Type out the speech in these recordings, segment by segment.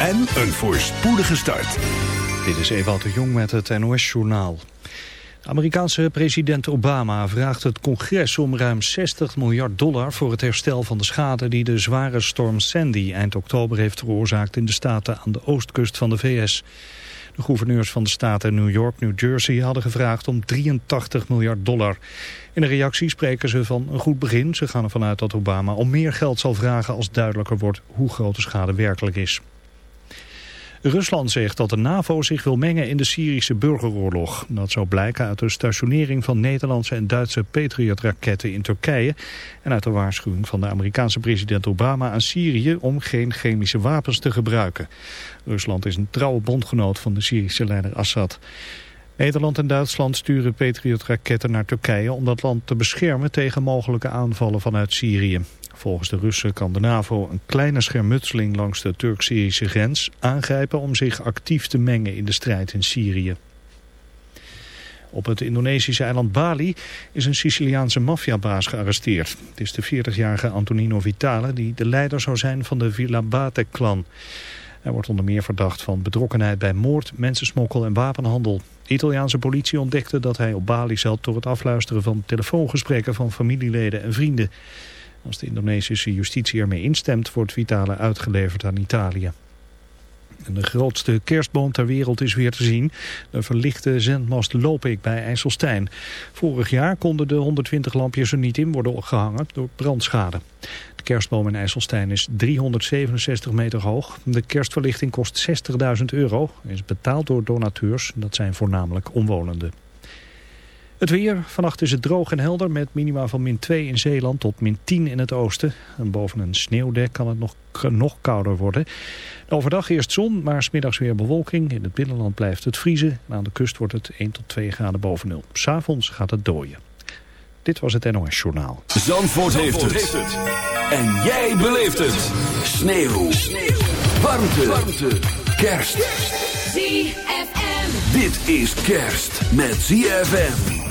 En een voorspoedige start. Dit is Ewout de Jong met het NOS-journaal. Amerikaanse president Obama vraagt het congres om ruim 60 miljard dollar voor het herstel van de schade die de zware storm Sandy eind oktober heeft veroorzaakt in de staten aan de oostkust van de VS. De gouverneurs van de staten New York, New Jersey hadden gevraagd om 83 miljard dollar. In een reactie spreken ze van een goed begin. Ze gaan ervan uit dat Obama om meer geld zal vragen als duidelijker wordt hoe groot de schade werkelijk is. Rusland zegt dat de NAVO zich wil mengen in de Syrische burgeroorlog. Dat zou blijken uit de stationering van Nederlandse en Duitse Patriot-raketten in Turkije... en uit de waarschuwing van de Amerikaanse president Obama aan Syrië om geen chemische wapens te gebruiken. Rusland is een trouwe bondgenoot van de Syrische leider Assad. Nederland en Duitsland sturen Patriot-raketten naar Turkije om dat land te beschermen tegen mogelijke aanvallen vanuit Syrië. Volgens de Russen kan de NAVO een kleine schermutseling langs de Turk-Syrische grens aangrijpen om zich actief te mengen in de strijd in Syrië. Op het Indonesische eiland Bali is een Siciliaanse maffiabaas gearresteerd. Het is de 40-jarige Antonino Vitale die de leider zou zijn van de Villa Bate-clan. Hij wordt onder meer verdacht van betrokkenheid bij moord, mensensmokkel en wapenhandel. De Italiaanse politie ontdekte dat hij op Bali zat door het afluisteren van telefoongesprekken van familieleden en vrienden. Als de Indonesische justitie ermee instemt, wordt Vitale uitgeleverd aan Italië. de grootste kerstboom ter wereld is weer te zien. De verlichte zendmast Lopik bij IJsselstein. Vorig jaar konden de 120 lampjes er niet in worden gehangen door brandschade. De kerstboom in IJsselstein is 367 meter hoog. De kerstverlichting kost 60.000 euro. is betaald door donateurs. Dat zijn voornamelijk omwonenden. Het weer. Vannacht is het droog en helder met minima van min 2 in Zeeland tot min 10 in het oosten. En boven een sneeuwdek kan het nog, nog kouder worden. Overdag eerst zon, maar smiddags weer bewolking. In het binnenland blijft het vriezen. En aan de kust wordt het 1 tot 2 graden boven nul. S'avonds gaat het dooien. Dit was het NOS Journaal. Zandvoort, Zandvoort heeft, het. En jij beleeft het. Sneeuw. Sneeuw. Warmte. Warmte. Kerst. ZFM. Dit is kerst met ZFM.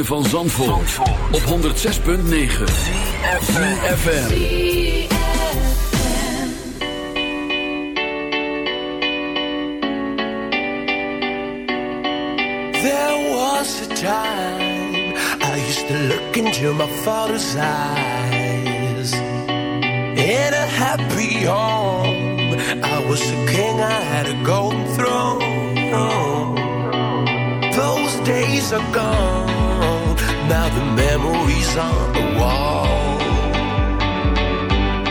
Ritme van Zandvoort, op 106.9 CFFM There was a time I used to look into my father's eyes. In a happy home I was a king, I had a golden throne. Those days are gone now the memories on the wall.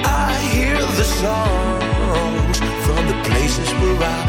I hear the songs from the places where I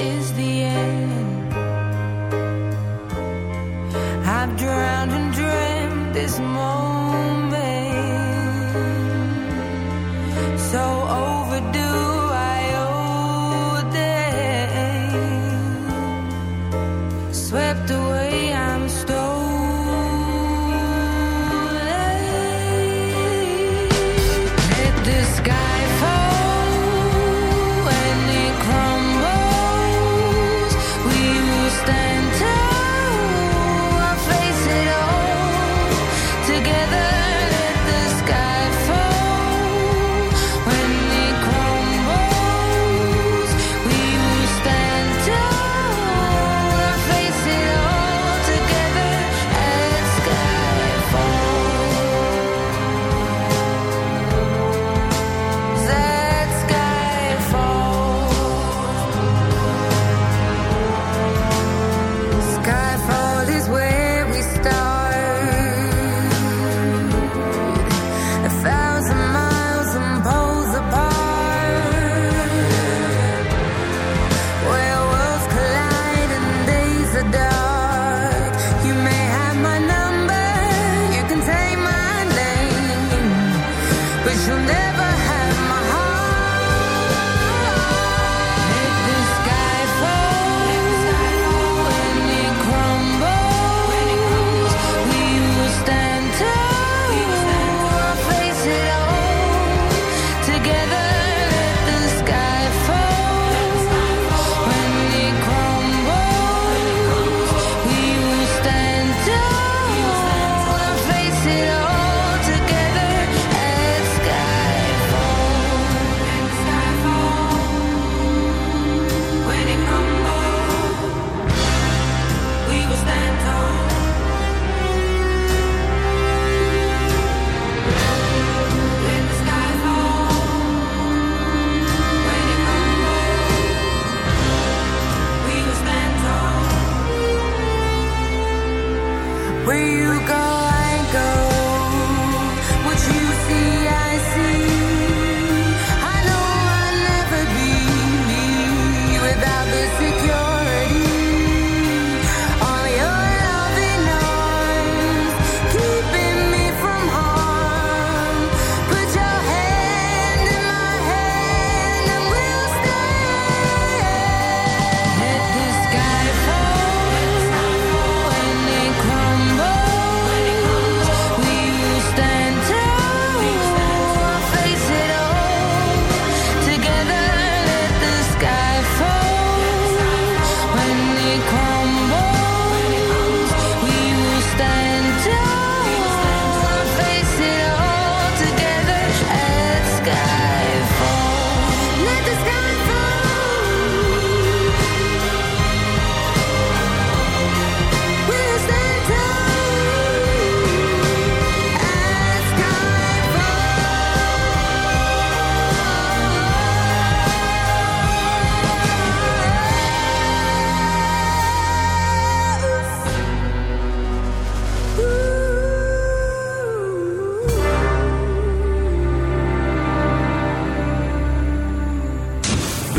Is the end. I've drowned and dreamt this moment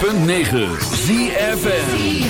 106.9 ZFN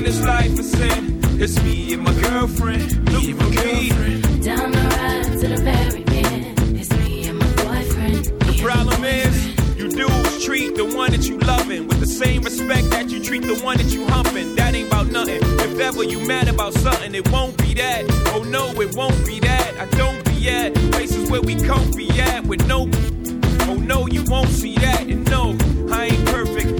in this life is sin. It's me and my girlfriend. Me and my girlfriend. Down the ride to the very end. It's me and my boyfriend. The problem is, you dudes treat the one that you loving with the same respect that you treat the one that you humping. That ain't about nothing. If ever you mad about something, it won't be that. Oh no, it won't be that. I don't be at places where we comfy at with no. Oh no, you won't see that. And no, I ain't perfect.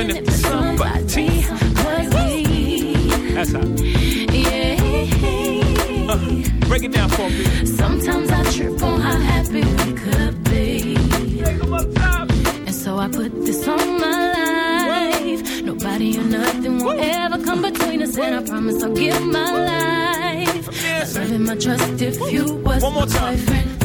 Even, if somebody was me. That's how. Yeah. Uh, break it down for me. Sometimes I trip on how happy we could be. Take 'em up top. And so I put this on my life. Nobody or nothing will ever come between us, and I promise I'll give my life. My love and my trust if you was One more my time. boyfriend.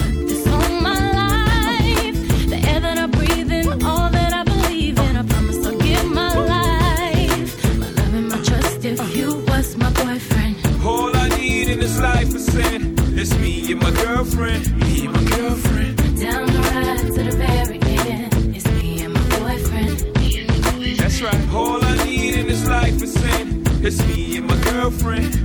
Me and my girlfriend. Me and my girlfriend. Down the ride to the very end. It's me and my boyfriend. Me and my boyfriend. That's right. All I need in this life is sin. It's me and my girlfriend.